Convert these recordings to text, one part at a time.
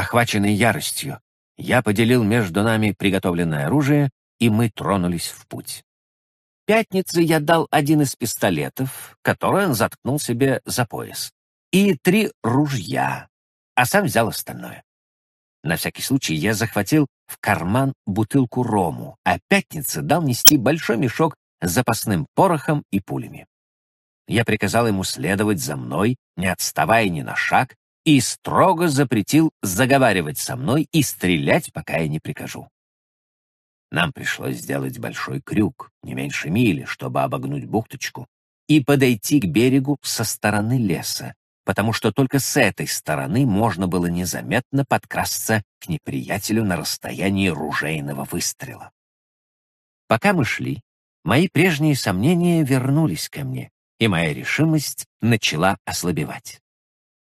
Охваченный яростью, я поделил между нами приготовленное оружие, и мы тронулись в путь. Пятнице я дал один из пистолетов, который он заткнул себе за пояс, и три ружья, а сам взял остальное. На всякий случай я захватил в карман бутылку рому, а Пятнице дал нести большой мешок с запасным порохом и пулями. Я приказал ему следовать за мной, не отставая ни на шаг, и строго запретил заговаривать со мной и стрелять, пока я не прикажу. Нам пришлось сделать большой крюк, не меньше мили, чтобы обогнуть бухточку, и подойти к берегу со стороны леса, потому что только с этой стороны можно было незаметно подкрасться к неприятелю на расстоянии ружейного выстрела. Пока мы шли, мои прежние сомнения вернулись ко мне, и моя решимость начала ослабевать.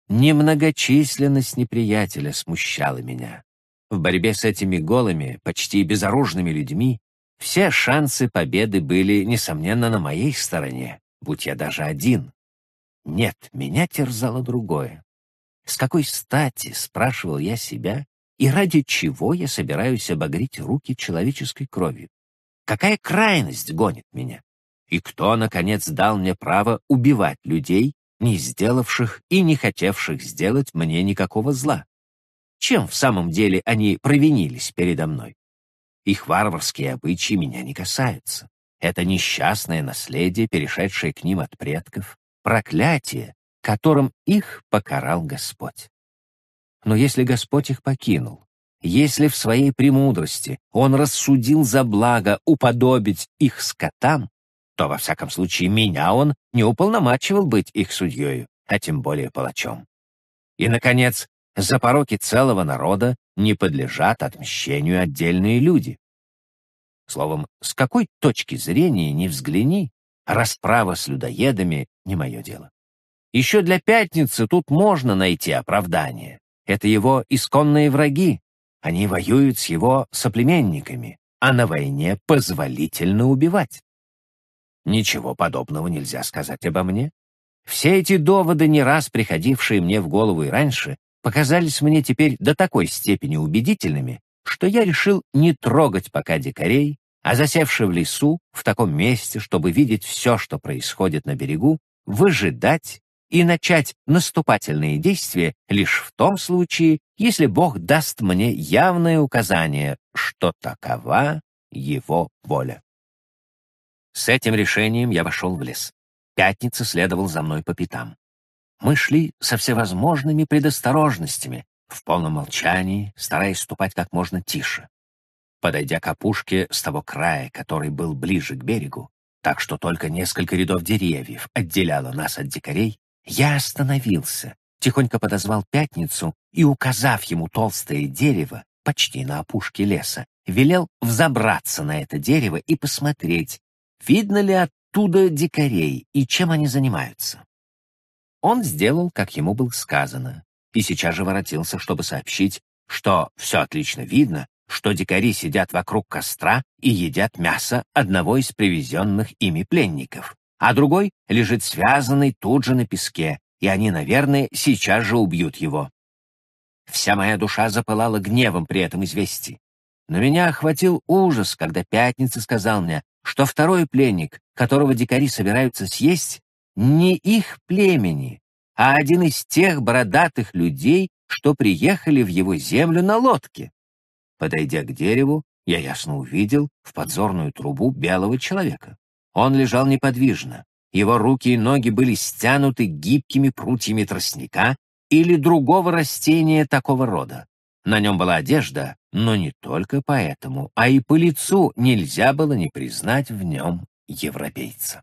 Немногочисленность неприятеля смущала меня. В борьбе с этими голыми, почти безоружными людьми все шансы победы были, несомненно, на моей стороне, будь я даже один. Нет, меня терзало другое. С какой стати, спрашивал я себя, и ради чего я собираюсь обогреть руки человеческой кровью? Какая крайность гонит меня? И кто, наконец, дал мне право убивать людей, не сделавших и не хотевших сделать мне никакого зла? Чем в самом деле они провинились передо мной? Их варварские обычаи меня не касаются. Это несчастное наследие, перешедшее к ним от предков, проклятие, которым их покарал Господь. Но если Господь их покинул, если в своей премудрости Он рассудил за благо уподобить их скотам, то, во всяком случае, меня Он не уполномачивал быть их судьей, а тем более палачом. И, наконец, за пороки целого народа не подлежат отмщению отдельные люди. Словом, с какой точки зрения не взгляни, расправа с людоедами — не мое дело. Еще для пятницы тут можно найти оправдание. Это его исконные враги. Они воюют с его соплеменниками, а на войне позволительно убивать. Ничего подобного нельзя сказать обо мне. Все эти доводы, не раз приходившие мне в голову и раньше, показались мне теперь до такой степени убедительными, что я решил не трогать пока дикарей, а засевши в лесу, в таком месте, чтобы видеть все, что происходит на берегу, выжидать и начать наступательные действия лишь в том случае, если Бог даст мне явное указание, что такова его воля. С этим решением я вошел в лес. Пятница следовал за мной по пятам. Мы шли со всевозможными предосторожностями, в полном молчании, стараясь ступать как можно тише. Подойдя к опушке с того края, который был ближе к берегу, так что только несколько рядов деревьев отделяло нас от дикарей, я остановился, тихонько подозвал Пятницу и, указав ему толстое дерево, почти на опушке леса, велел взобраться на это дерево и посмотреть, видно ли оттуда дикарей и чем они занимаются. Он сделал, как ему было сказано, и сейчас же воротился, чтобы сообщить, что все отлично видно, что дикари сидят вокруг костра и едят мясо одного из привезенных ими пленников, а другой лежит связанный тут же на песке, и они, наверное, сейчас же убьют его. Вся моя душа запылала гневом при этом известии. Но меня охватил ужас, когда Пятница сказал мне, что второй пленник, которого дикари собираются съесть, не их племени, а один из тех бородатых людей, что приехали в его землю на лодке. Подойдя к дереву, я ясно увидел в подзорную трубу белого человека. Он лежал неподвижно. Его руки и ноги были стянуты гибкими прутьями тростника или другого растения такого рода. На нем была одежда, но не только поэтому, а и по лицу нельзя было не признать в нем европейца.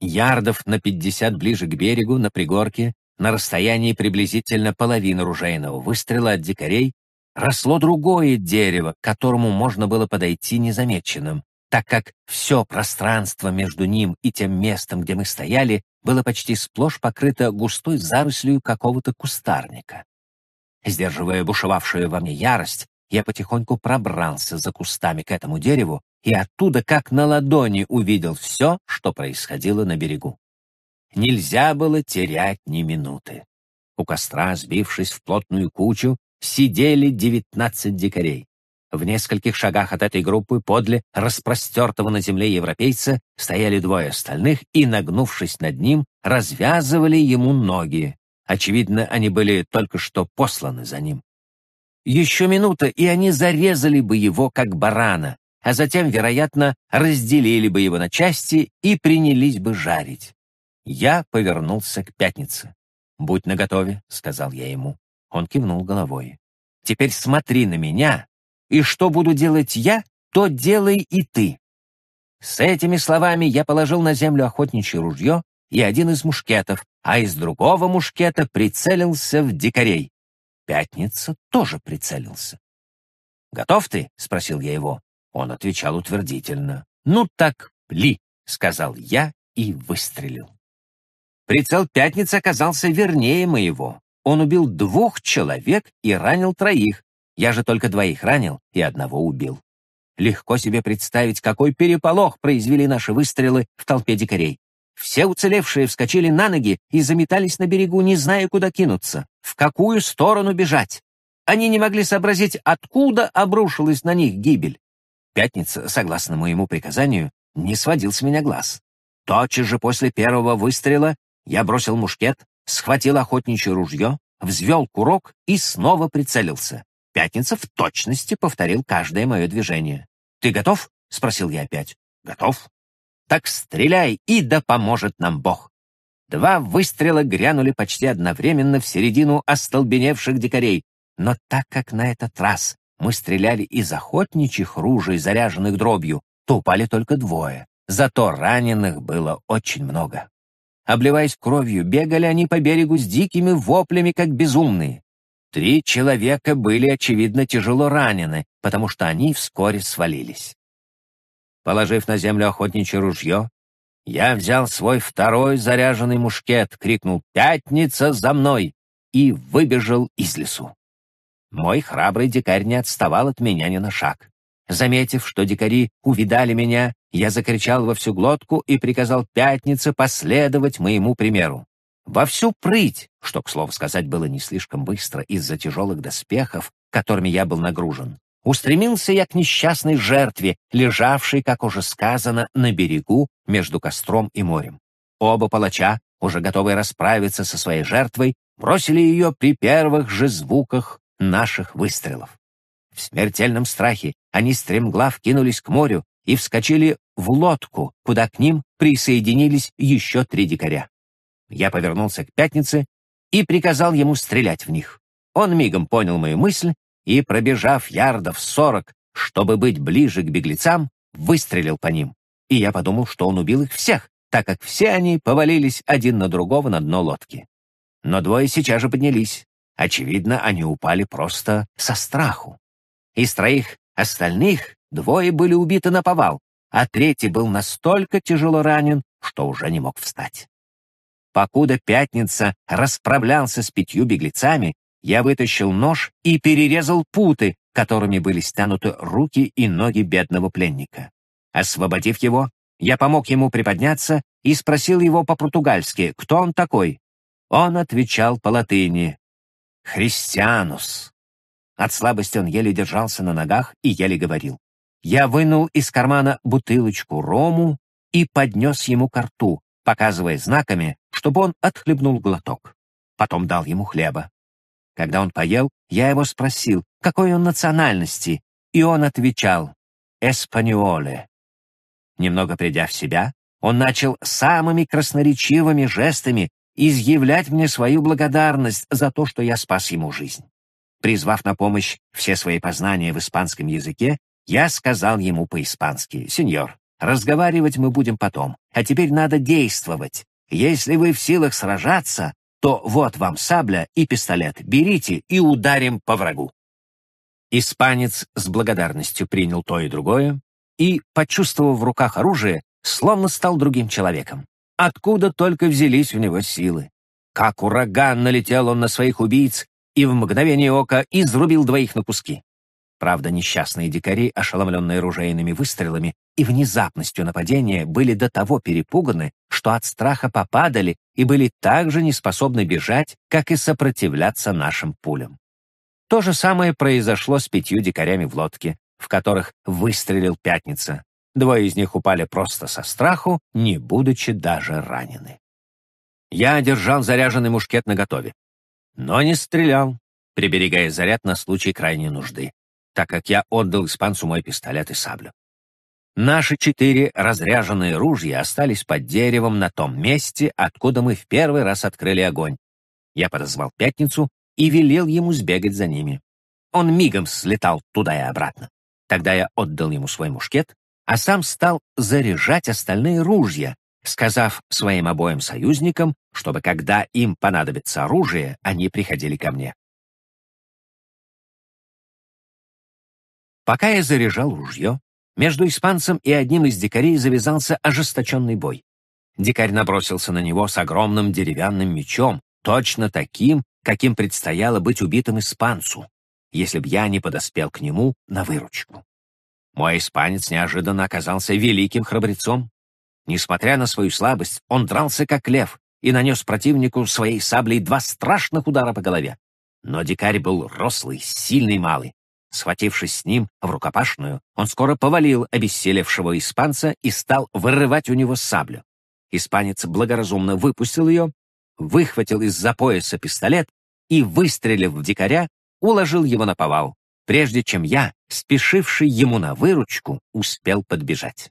Ярдов на пятьдесят ближе к берегу, на пригорке, на расстоянии приблизительно половины ружейного выстрела от дикарей, росло другое дерево, к которому можно было подойти незамеченным, так как все пространство между ним и тем местом, где мы стояли, было почти сплошь покрыто густой зарослью какого-то кустарника. Сдерживая бушевавшую во мне ярость, я потихоньку пробрался за кустами к этому дереву и оттуда, как на ладони, увидел все, что происходило на берегу. Нельзя было терять ни минуты. У костра, сбившись в плотную кучу, сидели девятнадцать дикарей. В нескольких шагах от этой группы подле распростертого на земле европейца стояли двое остальных и, нагнувшись над ним, развязывали ему ноги. Очевидно, они были только что посланы за ним. Еще минута, и они зарезали бы его, как барана, а затем, вероятно, разделили бы его на части и принялись бы жарить. Я повернулся к пятнице. «Будь наготове», — сказал я ему. Он кивнул головой. «Теперь смотри на меня, и что буду делать я, то делай и ты». С этими словами я положил на землю охотничье ружье и один из мушкетов, а из другого мушкета прицелился в дикарей. Пятница тоже прицелился. «Готов ты?» — спросил я его. Он отвечал утвердительно. «Ну так, пли!» — сказал я и выстрелил. Прицел Пятницы оказался вернее моего. Он убил двух человек и ранил троих. Я же только двоих ранил и одного убил. Легко себе представить, какой переполох произвели наши выстрелы в толпе дикарей. Все уцелевшие вскочили на ноги и заметались на берегу, не зная, куда кинуться, в какую сторону бежать. Они не могли сообразить, откуда обрушилась на них гибель. Пятница, согласно моему приказанию, не сводил с меня глаз. Тотчас же после первого выстрела я бросил мушкет, схватил охотничье ружье, взвел курок и снова прицелился. Пятница в точности повторил каждое мое движение. «Ты готов?» — спросил я опять. «Готов». «Так стреляй, и да поможет нам Бог!» Два выстрела грянули почти одновременно в середину остолбеневших дикарей, но так как на этот раз мы стреляли из охотничьих ружей, заряженных дробью, то упали только двое. Зато раненых было очень много. Обливаясь кровью, бегали они по берегу с дикими воплями, как безумные. Три человека были, очевидно, тяжело ранены, потому что они вскоре свалились. Положив на землю охотничье ружье, я взял свой второй заряженный мушкет, крикнул «Пятница за мной!» и выбежал из лесу. Мой храбрый дикарь не отставал от меня ни на шаг. Заметив, что дикари увидали меня, я закричал во всю глотку и приказал Пятнице последовать моему примеру. Во всю прыть, что, к слову сказать, было не слишком быстро из-за тяжелых доспехов, которыми я был нагружен, устремился я к несчастной жертве, лежавшей, как уже сказано, на берегу между костром и морем. Оба палача, уже готовые расправиться со своей жертвой, бросили ее при первых же звуках наших выстрелов. В смертельном страхе они стремглав кинулись к морю и вскочили в лодку, куда к ним присоединились еще три дикаря. Я повернулся к пятнице и приказал ему стрелять в них. Он мигом понял мою мысль и, пробежав ярдов сорок, чтобы быть ближе к беглецам, выстрелил по ним. И я подумал, что он убил их всех, так как все они повалились один на другого на дно лодки. Но двое сейчас же поднялись, Очевидно, они упали просто со страху. Из троих остальных двое были убиты на повал, а третий был настолько тяжело ранен, что уже не мог встать. Покуда Пятница расправлялся с пятью беглецами, я вытащил нож и перерезал путы, которыми были стянуты руки и ноги бедного пленника. Освободив его, я помог ему приподняться и спросил его по-португальски, кто он такой. Он отвечал по латыни «Христианус». От слабости он еле держался на ногах и еле говорил. Я вынул из кармана бутылочку рому и поднес ему ко рту, показывая знаками, чтобы он отхлебнул глоток. Потом дал ему хлеба. Когда он поел, я его спросил, какой он национальности, и он отвечал «Эспаньоле». Немного придя в себя, он начал самыми красноречивыми жестами изъявлять мне свою благодарность за то, что я спас ему жизнь. Призвав на помощь все свои познания в испанском языке, я сказал ему по-испански, «Сеньор, разговаривать мы будем потом, а теперь надо действовать. Если вы в силах сражаться, то вот вам сабля и пистолет, берите и ударим по врагу». Испанец с благодарностью принял то и другое и, почувствовав в руках оружие, словно стал другим человеком. Откуда только взялись у него силы. Как ураган налетел он на своих убийц и в мгновение ока изрубил двоих на куски. Правда, несчастные дикари, ошеломленные ружейными выстрелами и внезапностью нападения, были до того перепуганы, что от страха попадали и были так же неспособны бежать, как и сопротивляться нашим пулям. То же самое произошло с пятью дикарями в лодке, в которых выстрелил Пятница. Двое из них упали просто со страху, не будучи даже ранены. Я держал заряженный мушкет наготове, но не стрелял, приберегая заряд на случай крайней нужды, так как я отдал испанцу мой пистолет и саблю. Наши четыре разряженные ружья остались под деревом на том месте, откуда мы в первый раз открыли огонь. Я подозвал Пятницу и велел ему сбегать за ними. Он мигом слетал туда и обратно. Тогда я отдал ему свой мушкет, а сам стал заряжать остальные ружья, сказав своим обоим союзникам, чтобы когда им понадобится оружие, они приходили ко мне. Пока я заряжал ружье, между испанцем и одним из дикарей завязался ожесточенный бой. Дикарь набросился на него с огромным деревянным мечом, точно таким, каким предстояло быть убитым испанцу, если б я не подоспел к нему на выручку. Мой испанец неожиданно оказался великим храбрецом. Несмотря на свою слабость, он дрался как лев и нанес противнику своей саблей два страшных удара по голове. Но дикарь был рослый, сильный малый, Схватившись с ним в рукопашную, он скоро повалил обессилевшего испанца и стал вырывать у него саблю. Испанец благоразумно выпустил ее, выхватил из-за пояса пистолет и, выстрелив в дикаря, уложил его на повал, прежде чем я, спешивший ему на выручку, успел подбежать.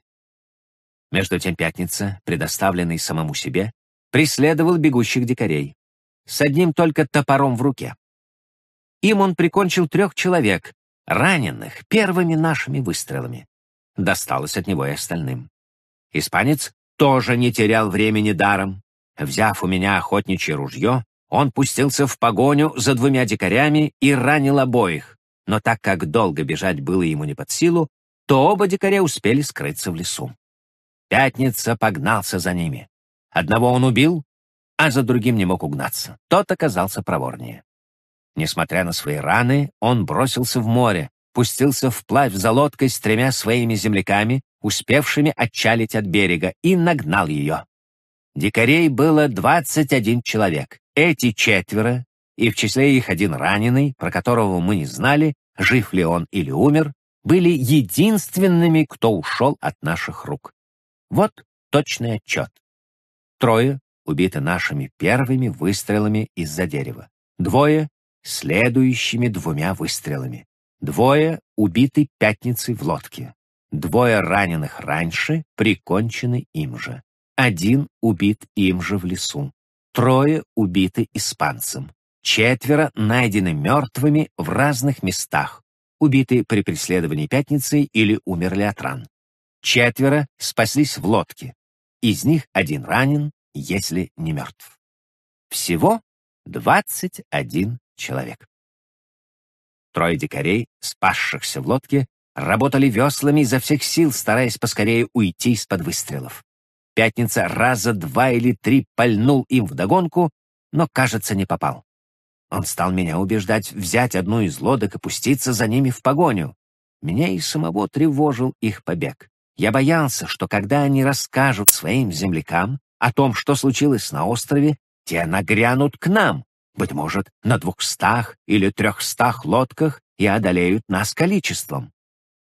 Между тем Пятница, предоставленный самому себе, преследовал бегущих дикарей. С одним только топором в руке. Им он прикончил трех человек, раненых первыми нашими выстрелами. Досталось от него и остальным. Испанец тоже не терял времени даром. Взяв у меня охотничье ружье, он пустился в погоню за двумя дикарями и ранил обоих. Но так как долго бежать было ему не под силу, то оба дикаря успели скрыться в лесу. Пятница погнался за ними. Одного он убил, а за другим не мог угнаться. Тот оказался проворнее. Несмотря на свои раны, он бросился в море, пустился вплавь за лодкой с тремя своими земляками, успевшими отчалить от берега, и нагнал ее. Дикарей было 21 человек. Эти четверо, и в числе их один раненый, про которого мы не знали, жив ли он или умер, были единственными, кто ушел от наших рук. Вот точный отчет. Трое убиты нашими первыми выстрелами из-за дерева. Двое следующими двумя выстрелами. Двое убиты пятницей в лодке. Двое раненых раньше прикончены им же. Один убит им же в лесу. Трое убиты испанцем. Четверо найдены мертвыми в разных местах, убиты при преследовании пятницей или умерли от ран. Четверо спаслись в лодке. Из них один ранен, если не мертв. Всего 21 человек. Трое дикарей, спасшихся в лодке, работали веслами изо всех сил, стараясь поскорее уйти из-под выстрелов. Пятница раза два или три пальнул им вдогонку, но, кажется, не попал. Он стал меня убеждать взять одну из лодок и пуститься за ними в погоню. Меня и самого тревожил их побег. Я боялся, что когда они расскажут своим землякам о том, что случилось на острове, те нагрянут к нам, быть может, на двухстах или трехстах лодках и одолеют нас количеством.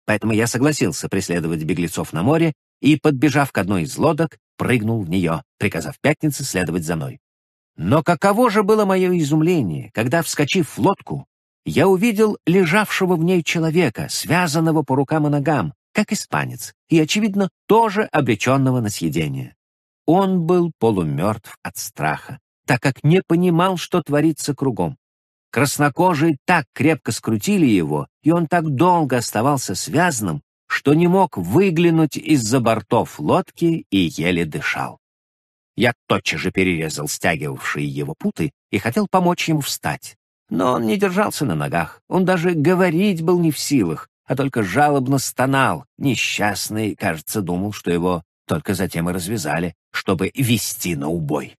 Поэтому я согласился преследовать беглецов на море и, подбежав к одной из лодок, прыгнул в нее, приказав пятнице следовать за мной. Но каково же было мое изумление, когда, вскочив в лодку, я увидел лежавшего в ней человека, связанного по рукам и ногам, как испанец, и, очевидно, тоже обреченного на съедение. Он был полумертв от страха так как не понимал, что творится кругом. Краснокожие так крепко скрутили его, и он так долго оставался связанным, что не мог выглянуть из-за бортов лодки и еле дышал. Я тотчас же перерезал стягивавшие его путы и хотел помочь ему встать. Но он не держался на ногах, он даже говорить был не в силах, а только жалобно стонал. Несчастный, кажется, думал, что его только затем и развязали, чтобы вести на убой.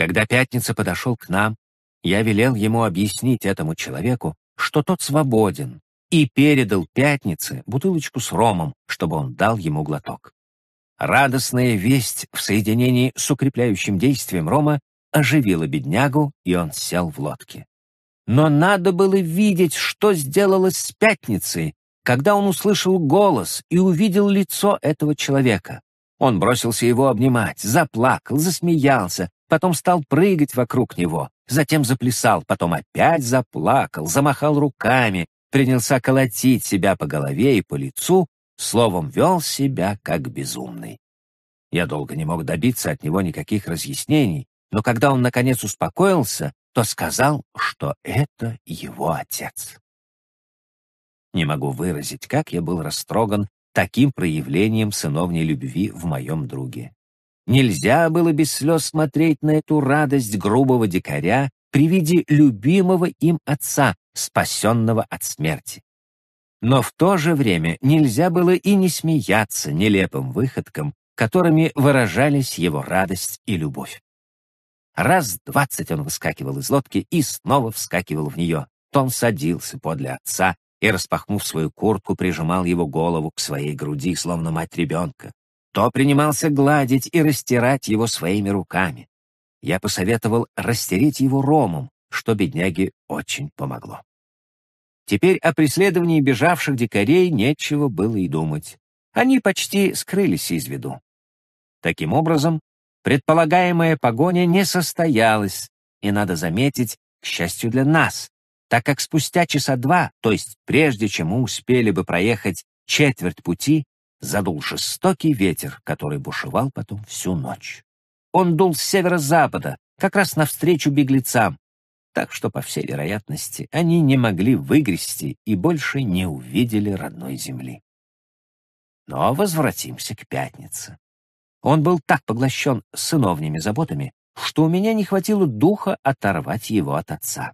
Когда Пятница подошел к нам, я велел ему объяснить этому человеку, что тот свободен, и передал Пятнице бутылочку с ромом, чтобы он дал ему глоток. Радостная весть в соединении с укрепляющим действием рома оживила беднягу, и он сел в лодке. Но надо было видеть, что сделалось с пятницей, когда он услышал голос и увидел лицо этого человека. Он бросился его обнимать, заплакал, засмеялся, потом стал прыгать вокруг него, затем заплясал, потом опять заплакал, замахал руками, принялся колотить себя по голове и по лицу, словом, вел себя как безумный. Я долго не мог добиться от него никаких разъяснений, но когда он, наконец, успокоился, то сказал, что это его отец. Не могу выразить, как я был растроган таким проявлением сыновней любви в моем друге. Нельзя было без слез смотреть на эту радость грубого дикаря при виде любимого им отца, спасенного от смерти. Но в то же время нельзя было и не смеяться нелепым выходкам, которыми выражались его радость и любовь. Раз двадцать он выскакивал из лодки и снова вскакивал в нее. То он садился подле отца и, распахнув свою куртку, прижимал его голову к своей груди, словно мать ребенка. То принимался гладить и растирать его своими руками. Я посоветовал растереть его ромом, что бедняге очень помогло. Теперь о преследовании бежавших дикарей нечего было и думать. Они почти скрылись из виду. Таким образом, предполагаемая погоня не состоялась, и, надо заметить, к счастью для нас, так как спустя часа два, то есть прежде чем мы успели бы проехать четверть пути, задул жестокий ветер, который бушевал потом всю ночь. Он дул с северо-запада, как раз навстречу беглецам, так что, по всей вероятности, они не могли выгрести и больше не увидели родной земли. Но возвратимся к пятнице. Он был так поглощен сыновними заботами, что у меня не хватило духа оторвать его от отца.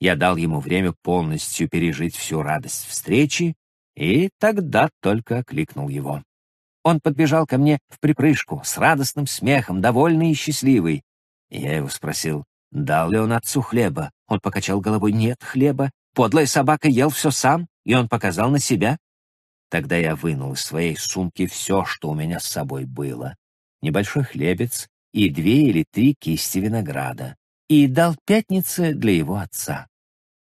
Я дал ему время полностью пережить всю радость встречи, и тогда только окликнул его. Он подбежал ко мне в припрыжку, с радостным смехом, довольный и счастливый. Я его спросил, дал ли он отцу хлеба. Он покачал головой, нет хлеба. Подлая собака ел все сам, и он показал на себя. Тогда я вынул из своей сумки все, что у меня с собой было. Небольшой хлебец и две или три кисти винограда. И дал пятнице для его отца.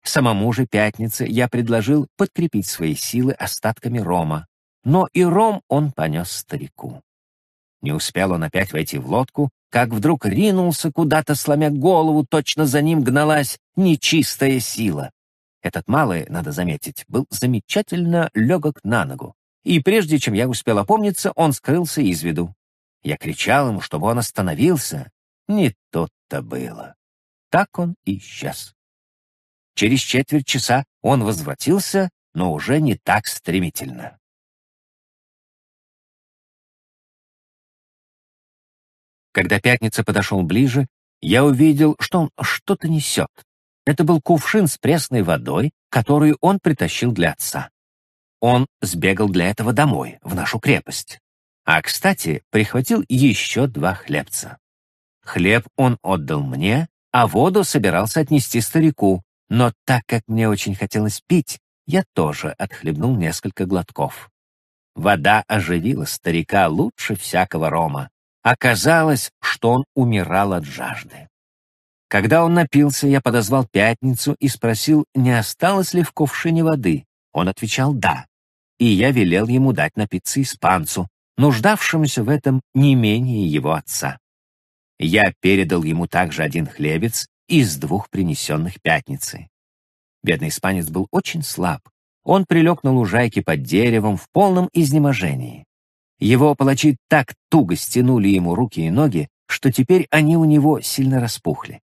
Самому же пятнице я предложил подкрепить свои силы остатками рома, но и ром он понес старику. Не успел он опять войти в лодку, как вдруг ринулся куда-то, сломя голову, точно за ним гналась нечистая сила. Этот малый, надо заметить, был замечательно легок на ногу, и прежде чем я успел опомниться, он скрылся из виду. Я кричал ему, чтобы он остановился. Не тут-то было. Так он исчез. Через четверть часа он возвратился, но уже не так стремительно. Когда Пятница подошел ближе, я увидел, что он что-то несет. Это был кувшин с пресной водой, которую он притащил для отца. Он сбегал для этого домой, в нашу крепость. А, кстати, прихватил еще два хлебца. Хлеб он отдал мне, а воду собирался отнести старику, но так как мне очень хотелось пить, я тоже отхлебнул несколько глотков. Вода оживила старика лучше всякого рома. Оказалось, что он умирал от жажды. Когда он напился, я подозвал Пятницу и спросил, не осталось ли в кувшине воды. Он отвечал «да», и я велел ему дать напиться испанцу, нуждавшемуся в этом не менее его отца. Я передал ему также один хлебец из двух принесенных пятницы. Бедный испанец был очень слаб. Он прилег на лужайке под деревом в полном изнеможении. Его палачи так туго стянули ему руки и ноги, что теперь они у него сильно распухли.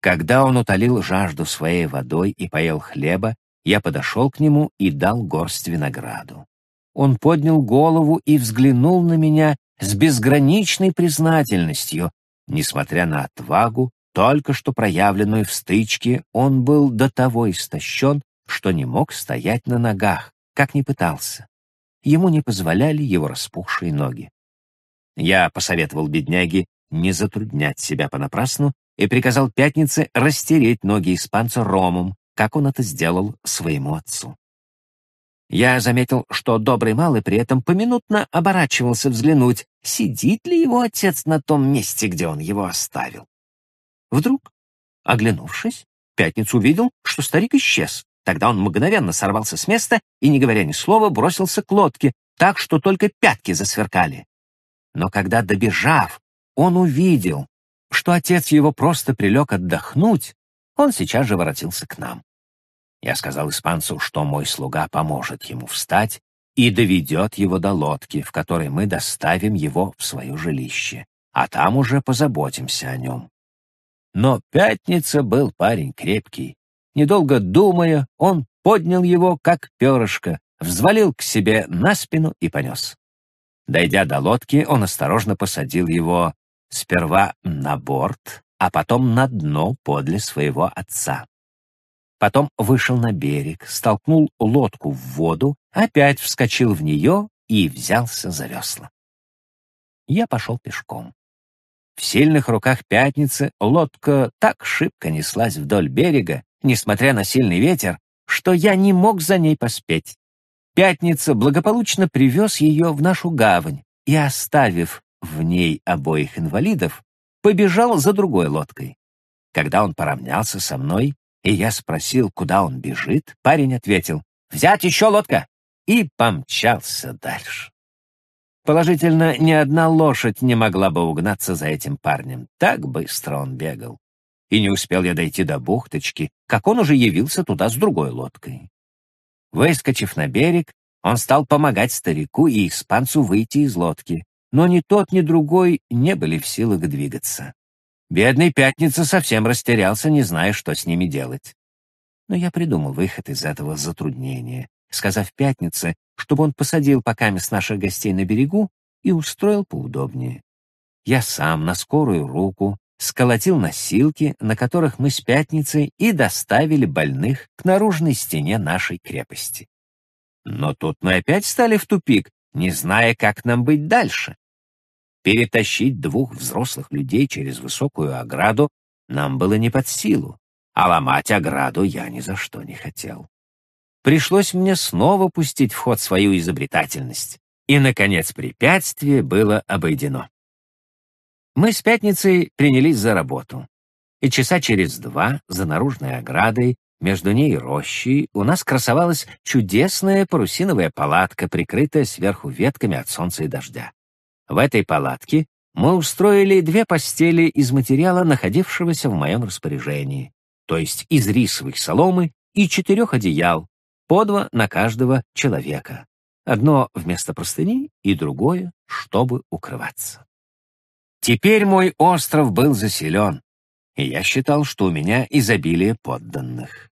Когда он утолил жажду своей водой и поел хлеба, я подошел к нему и дал горсть винограду. Он поднял голову и взглянул на меня с безграничной признательностью, несмотря на отвагу, только что проявленную в стычке, он был до того истощен, что не мог стоять на ногах, как ни пытался. Ему не позволяли его распухшие ноги. Я посоветовал бедняге не затруднять себя понапрасну и приказал Пятнице растереть ноги испанца ромом, как он это сделал своему отцу. Я заметил, что добрый малый при этом поминутно оборачивался взглянуть, сидит ли его отец на том месте, где он его оставил. Вдруг, оглянувшись, Пятницу увидел, что старик исчез. Тогда он мгновенно сорвался с места и, не говоря ни слова, бросился к лодке, так что только пятки засверкали. Но когда, добежав, он увидел, что отец его просто прилег отдохнуть, он сейчас же воротился к нам. Я сказал испанцу, что мой слуга поможет ему встать и доведет его до лодки, в которой мы доставим его в свое жилище, а там уже позаботимся о нем. Но Пятница был парень крепкий. Недолго думая, он поднял его, как перышко, взвалил к себе на спину и понес. Дойдя до лодки, он осторожно посадил его сперва на борт, а потом на дно подле своего отца. Потом вышел на берег, столкнул лодку в воду, опять вскочил в нее и взялся за весла. Я пошел пешком. В сильных руках пятницы лодка так шибко неслась вдоль берега, несмотря на сильный ветер, что я не мог за ней поспеть. Пятница благополучно привез ее в нашу гавань и, оставив в ней обоих инвалидов, побежал за другой лодкой. Когда он поравнялся со мной, и я спросил, куда он бежит, парень ответил «Взять еще лодка!» и помчался дальше. Положительно, ни одна лошадь не могла бы угнаться за этим парнем. Так быстро он бегал. И не успел я дойти до бухточки, как он уже явился туда с другой лодкой. Выскочив на берег, он стал помогать старику и испанцу выйти из лодки, но ни тот, ни другой не были в силах двигаться. Бедный Пятница совсем растерялся, не зная, что с ними делать. Но я придумал выход из этого затруднения, сказав Пятнице, чтобы он посадил пока с наших гостей на берегу и устроил поудобнее. Я сам на скорую руку сколотил носилки, на которых мы с Пятницей и доставили больных к наружной стене нашей крепости. Но тут мы опять стали в тупик, не зная, как нам быть дальше. Перетащить двух взрослых людей через высокую ограду нам было не под силу, а ломать ограду я ни за что не хотел. Пришлось мне снова пустить в ход свою изобретательность, и, наконец, препятствие было обойдено. Мы с Пятницей принялись за работу, и часа через два за наружной оградой между ней и рощей у нас красовалась чудесная парусиновая палатка, прикрытая сверху ветками от солнца и дождя. В этой палатке мы устроили две постели из материала, находившегося в моем распоряжении, то есть из рисовых соломы и четырех одеял, по два на каждого человека. Одно вместо простыни и другое, чтобы укрываться. Теперь мой остров был заселен, и я считал, что у меня изобилие подданных.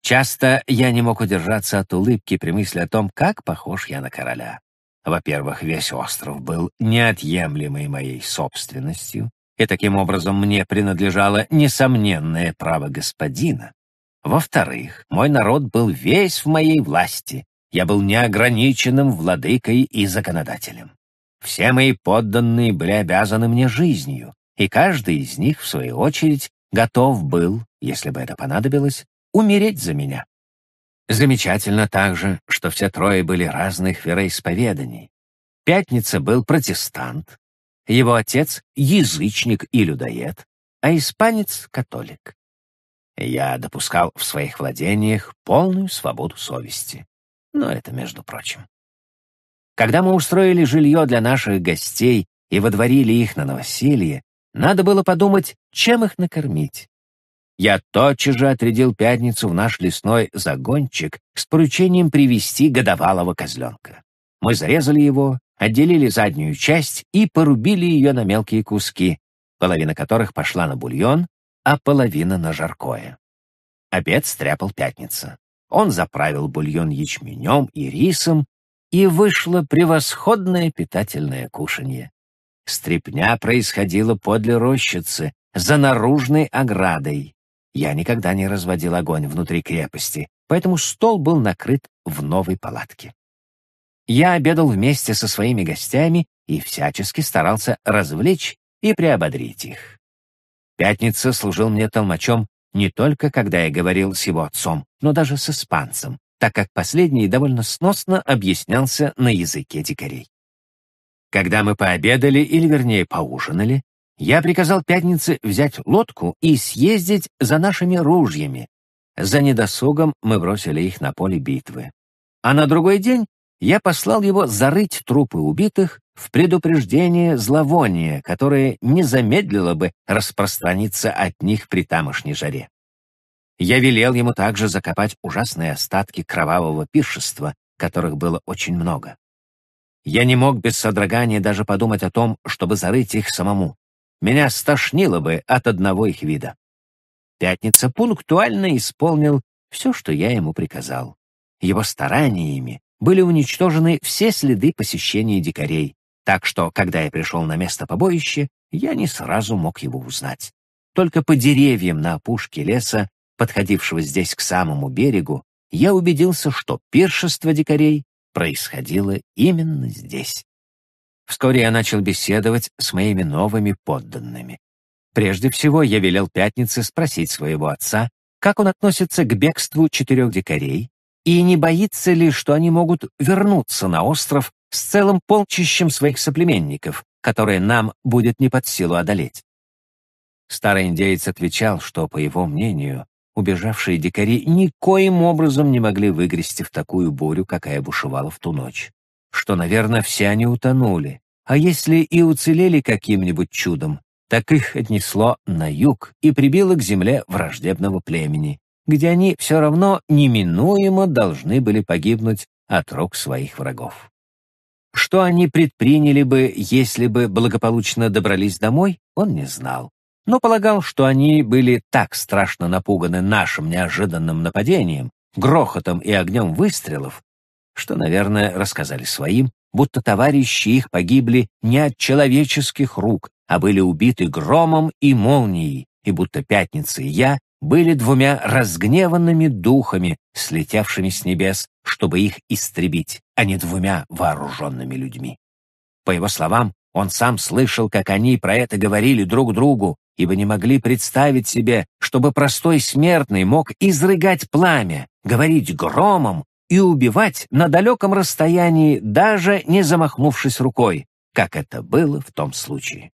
Часто я не мог удержаться от улыбки при мысли о том, как похож я на короля. Во-первых, весь остров был неотъемлемой моей собственностью, и таким образом мне принадлежало несомненное право господина. Во-вторых, мой народ был весь в моей власти, я был неограниченным владыкой и законодателем. Все мои подданные были обязаны мне жизнью, и каждый из них, в свою очередь, готов был, если бы это понадобилось, умереть за меня. Замечательно также, что все трое были разных вероисповеданий. Пятница был протестант, его отец — язычник и людоед, а испанец — католик. Я допускал в своих владениях полную свободу совести. Но это между прочим. Когда мы устроили жилье для наших гостей и водворили их на новоселье, надо было подумать, чем их накормить. Я тотчас же отрядил пятницу в наш лесной загончик с поручением привести годовалого козленка. Мы зарезали его, отделили заднюю часть и порубили ее на мелкие куски, половина которых пошла на бульон, а половина на жаркое. Обед стряпал пятница. Он заправил бульон ячменем и рисом, и вышло превосходное питательное кушанье. Стрепня происходила подле рощицы, за наружной оградой. Я никогда не разводил огонь внутри крепости, поэтому стол был накрыт в новой палатке. Я обедал вместе со своими гостями и всячески старался развлечь и приободрить их. Пятница служил мне толмачом не только когда я говорил с его отцом, но даже с испанцем, так как последний довольно сносно объяснялся на языке дикарей. Когда мы пообедали, или вернее поужинали, Я приказал Пятнице взять лодку и съездить за нашими ружьями. За недосугом мы бросили их на поле битвы. А на другой день я послал его зарыть трупы убитых в предупреждение зловония, которое не замедлило бы распространиться от них при тамошней жаре. Я велел ему также закопать ужасные остатки кровавого пиршества, которых было очень много. Я не мог без содрогания даже подумать о том, чтобы зарыть их самому. Меня стошнило бы от одного их вида. Пятница пунктуально исполнил все, что я ему приказал. Его стараниями были уничтожены все следы посещения дикарей, так что, когда я пришел на место побоища, я не сразу мог его узнать. Только по деревьям на опушке леса, подходившего здесь к самому берегу, я убедился, что пиршество дикарей происходило именно здесь. Вскоре я начал беседовать с моими новыми подданными. Прежде всего, я велел Пятнице спросить своего отца, как он относится к бегству четырех дикарей, и не боится ли, что они могут вернуться на остров с целым полчищем своих соплеменников, которые нам будет не под силу одолеть. Старый индеец отвечал, что, по его мнению, убежавшие дикари никоим образом не могли выгрести в такую бурю, какая бушевала в ту ночь. Что, наверное, все они утонули, а если и уцелели каким-нибудь чудом, так их отнесло на юг и прибило к земле враждебного племени, где они все равно неминуемо должны были погибнуть от рук своих врагов. Что они предприняли бы, если бы благополучно добрались домой, он не знал, но полагал, что они были так страшно напуганы нашим неожиданным нападением, грохотом и огнем выстрелов, что, наверное, рассказали своим, будто товарищи их погибли не от человеческих рук, а были убиты громом и молнией, и будто Пятница и я были двумя разгневанными духами, слетевшими с небес, чтобы их истребить, а не двумя вооруженными людьми. По его словам, он сам слышал, как они про это говорили друг другу, ибо не могли представить себе, чтобы простой смертный мог изрыгать пламя, говорить громом и убивать на далеком расстоянии, даже не замахнувшись рукой, как это было в том случае.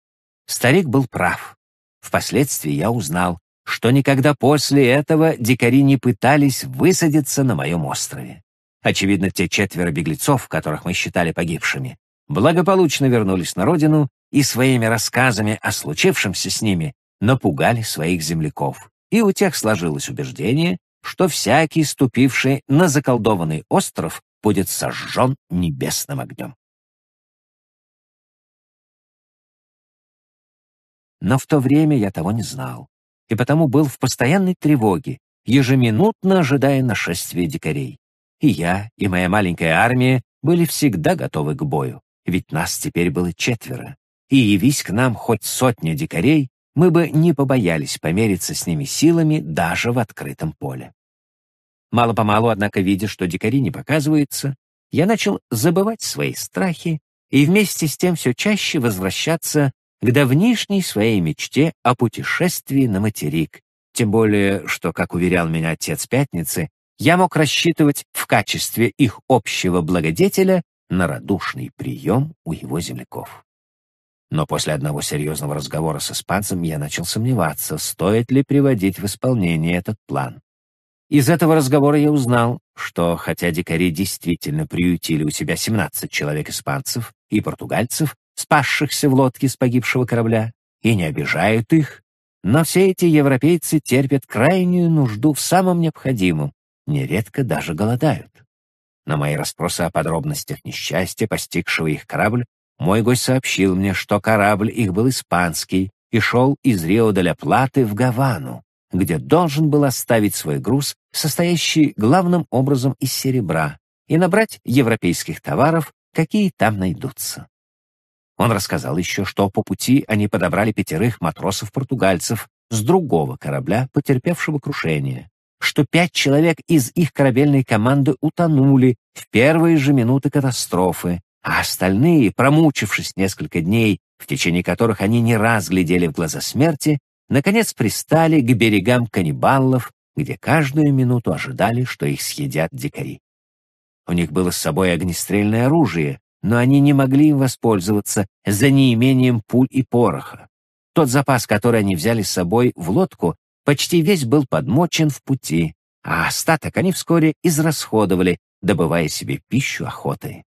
Старик был прав. Впоследствии я узнал, что никогда после этого дикари не пытались высадиться на моем острове. Очевидно, те четверо беглецов, которых мы считали погибшими, благополучно вернулись на родину и своими рассказами о случившемся с ними напугали своих земляков. И у тех сложилось убеждение, что всякий, ступивший на заколдованный остров, будет сожжен небесным огнем. Но в то время я того не знал и потому был в постоянной тревоге, ежеминутно ожидая нашествия дикарей. И я, и моя маленькая армия были всегда готовы к бою, ведь нас теперь было четверо. И явись к нам хоть сотня дикарей, мы бы не побоялись помериться с ними силами даже в открытом поле. Мало-помалу, однако, видя, что дикари не показываются, я начал забывать свои страхи и вместе с тем все чаще возвращаться к давнишней своей мечте о путешествии на материк, тем более, что, как уверял меня отец Пятницы, я мог рассчитывать в качестве их общего благодетеля на радушный прием у его земляков. Но после одного серьезного разговора с испанцем я начал сомневаться, стоит ли приводить в исполнение этот план. Из этого разговора я узнал, что хотя дикари действительно приютили у себя 17 человек испанцев и португальцев, спасшихся в лодке с погибшего корабля, и не обижают их, но все эти европейцы терпят крайнюю нужду в самом необходимом, нередко даже голодают. На мои расспросы о подробностях несчастья, постигшего их корабль, мой гость сообщил мне, что корабль их был испанский и шел из Рио-де-ля-Платы в Гавану, где должен был оставить свой груз, состоящий главным образом из серебра, и набрать европейских товаров, какие там найдутся. Он рассказал еще, что по пути они подобрали пятерых матросов-португальцев с другого корабля, потерпевшего крушение, что пять человек из их корабельной команды утонули в первые же минуты катастрофы, а остальные, промучившись несколько дней, в течение которых они не раз глядели в глаза смерти, наконец пристали к берегам каннибалов, где каждую минуту ожидали, что их съедят дикари. У них было с собой огнестрельное оружие, но они не могли им воспользоваться за неимением пуль и пороха. Тот запас, который они взяли с собой в лодку, почти весь был подмочен в пути, а остаток они вскоре израсходовали, добывая себе пищу охотой.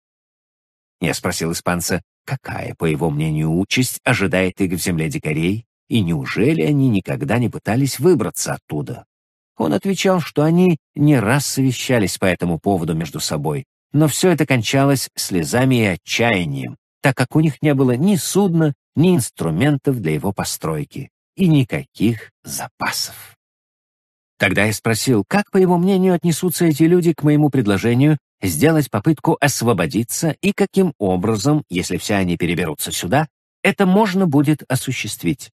Я спросил испанца, какая, по его мнению, участь ожидает их в земле дикарей, и неужели они никогда не пытались выбраться оттуда? Он отвечал, что они не раз совещались по этому поводу между собой, но все это кончалось слезами и отчаянием, так как у них не было ни судна, ни инструментов для его постройки и никаких запасов. Тогда я спросил, как, по его мнению, отнесутся эти люди к моему предложению сделать попытку освободиться и каким образом, если все они переберутся сюда, это можно будет осуществить.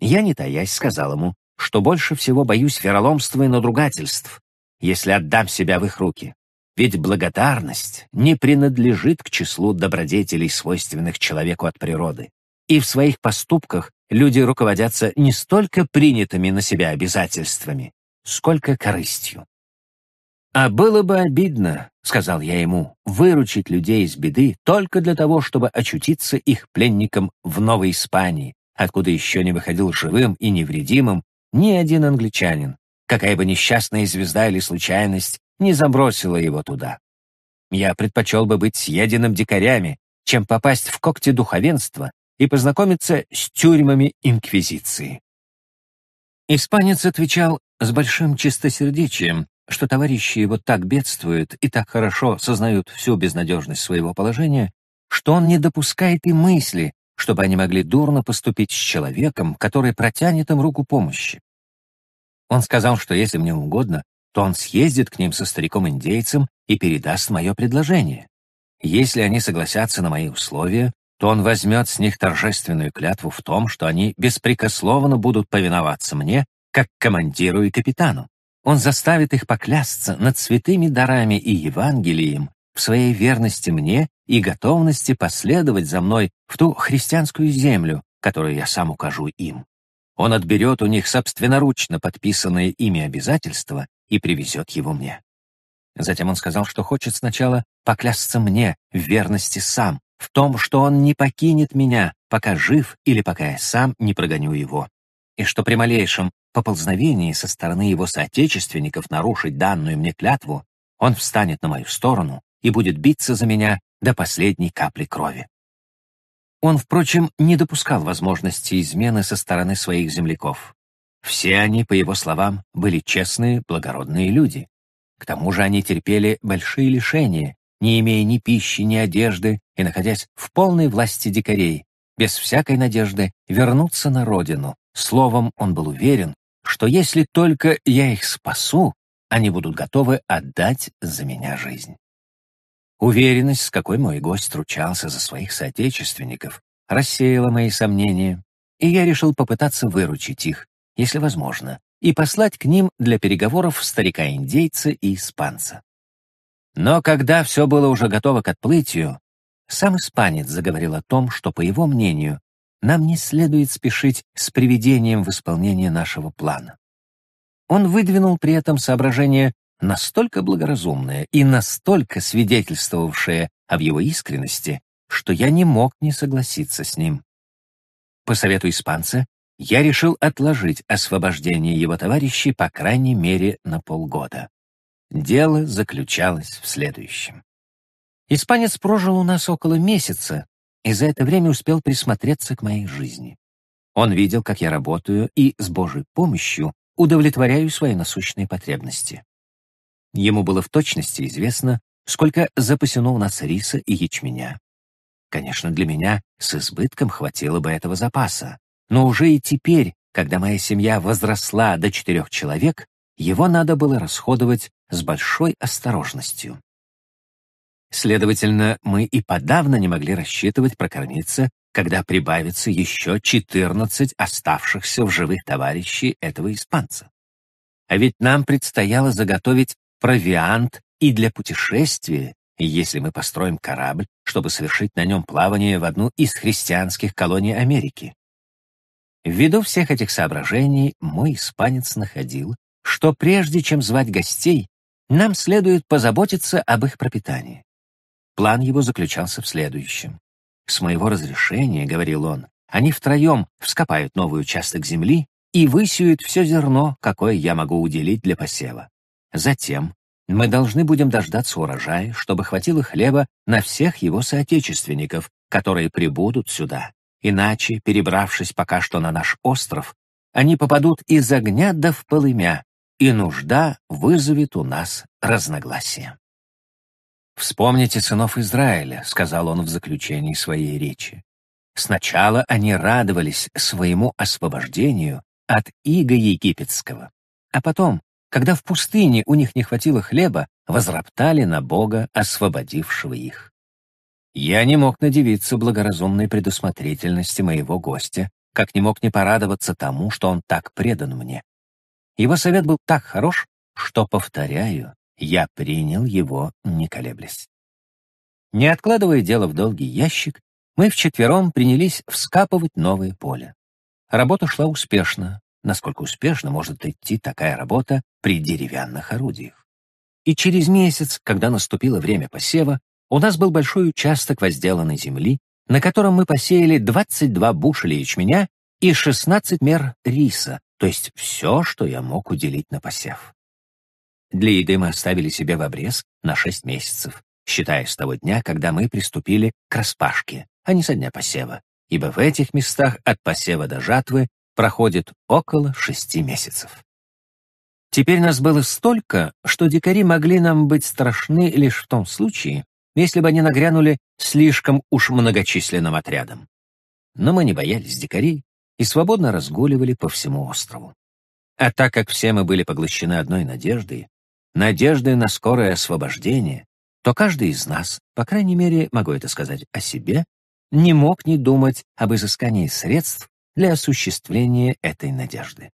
Я, не таясь, сказал ему, что больше всего боюсь вероломства и надругательств, если отдам себя в их руки. Ведь благодарность не принадлежит к числу добродетелей, свойственных человеку от природы. И в своих поступках люди руководятся не столько принятыми на себя обязательствами, сколько корыстью. «А было бы обидно, — сказал я ему, — выручить людей из беды только для того, чтобы очутиться их пленником в Новой Испании, откуда еще не выходил живым и невредимым ни один англичанин, какая бы несчастная звезда или случайность не забросила его туда. Я предпочел бы быть съеденным дикарями, чем попасть в когти духовенства и познакомиться с тюрьмами Инквизиции. Испанец отвечал с большим чистосердечием, что товарищи его так бедствуют и так хорошо сознают всю безнадежность своего положения, что он не допускает и мысли, чтобы они могли дурно поступить с человеком, который протянет им руку помощи. Он сказал, что если мне угодно, то он съездит к ним со стариком-индейцем и передаст мое предложение. Если они согласятся на мои условия, то он возьмет с них торжественную клятву в том, что они беспрекословно будут повиноваться мне, как командиру и капитану. Он заставит их поклясться над святыми дарами и Евангелием в своей верности мне и готовности последовать за мной в ту христианскую землю, которую я сам укажу им. Он отберет у них собственноручно подписанные ими обязательства и привезет его мне. Затем он сказал, что хочет сначала поклясться мне в верности сам, в том, что он не покинет меня, пока жив или пока я сам не прогоню его, и что при малейшем поползновении со стороны его соотечественников нарушить данную мне клятву, он встанет на мою сторону и будет биться за меня до последней капли крови. Он, впрочем, не допускал возможности измены со стороны своих земляков. Все они, по его словам, были честные, благородные люди. К тому же они терпели большие лишения, не имея ни пищи, ни одежды, и находясь в полной власти дикарей, без всякой надежды вернуться на родину. Словом, он был уверен, что если только я их спасу, они будут готовы отдать за меня жизнь. Уверенность, с какой мой гость ручался за своих соотечественников, рассеяла мои сомнения, и я решил попытаться выручить их, если возможно, и послать к ним для переговоров старика-индейца и испанца. Но когда все было уже готово к отплытию, сам испанец заговорил о том, что, по его мнению, нам не следует спешить с приведением в исполнение нашего плана. Он выдвинул при этом соображение настолько благоразумное и настолько свидетельствовавшее об его искренности, что я не мог не согласиться с ним. По совету испанца, я решил отложить освобождение его товарищей по крайней мере на полгода. Дело заключалось в следующем. Испанец прожил у нас около месяца и за это время успел присмотреться к моей жизни. Он видел, как я работаю, и с Божьей помощью удовлетворяю свои насущные потребности. Ему было в точности известно, сколько запасено у нас риса и ячменя. Конечно, для меня с избытком хватило бы этого запаса, но уже и теперь, когда моя семья возросла до четырех человек, его надо было расходовать с большой осторожностью. Следовательно, мы и подавно не могли рассчитывать прокормиться, когда прибавится еще 14 оставшихся в живых товарищей этого испанца. А ведь нам предстояло заготовить провиант и для путешествия, если мы построим корабль, чтобы совершить на нем плавание в одну из христианских колоний Америки. Ввиду всех этих соображений мой испанец находил, что прежде чем звать гостей, нам следует позаботиться об их пропитании. План его заключался в следующем. «С моего разрешения, — говорил он, — они втроем вскопают новый участок земли и высеют все зерно, какое я могу уделить для посева. Затем мы должны будем дождаться урожая, чтобы хватило хлеба на всех его соотечественников, которые прибудут сюда. Иначе, перебравшись пока что на наш остров, они попадут из огня до в полымя, и нужда вызовет у нас разногласия. «Вспомните сынов Израиля», — сказал он в заключении своей речи. «Сначала они радовались своему освобождению от иго египетского, а потом, когда в пустыне у них не хватило хлеба, возроптали на Бога, освободившего их. Я не мог надевиться благоразумной предусмотрительности моего гостя, как не мог не порадоваться тому, что он так предан мне. Его совет был так хорош, что, повторяю, я принял его, не колеблясь. Не откладывая дело в долгий ящик, мы вчетвером принялись вскапывать новое поле. Работа шла успешно, насколько успешно может идти такая работа при деревянных орудиях. И через месяц, когда наступило время посева, у нас был большой участок возделанной земли, на котором мы посеяли 22 бушеля ячменя и 16 мер риса, то есть все, что я мог уделить на посев. Для еды мы оставили себе в обрез на 6 месяцев, считая с того дня, когда мы приступили к распашке, а не со дня посева, ибо в этих местах от посева до жатвы проходит около 6 месяцев. Теперь нас было столько, что дикари могли нам быть страшны лишь в том случае, если бы они нагрянули слишком уж многочисленным отрядом. Но мы не боялись дикарей и свободно разгуливали по всему острову. А так как все мы были поглощены одной надеждой, надеждой на скорое освобождение, то каждый из нас, по крайней мере, могу это сказать о себе, не мог не думать об изыскании средств для осуществления этой надежды.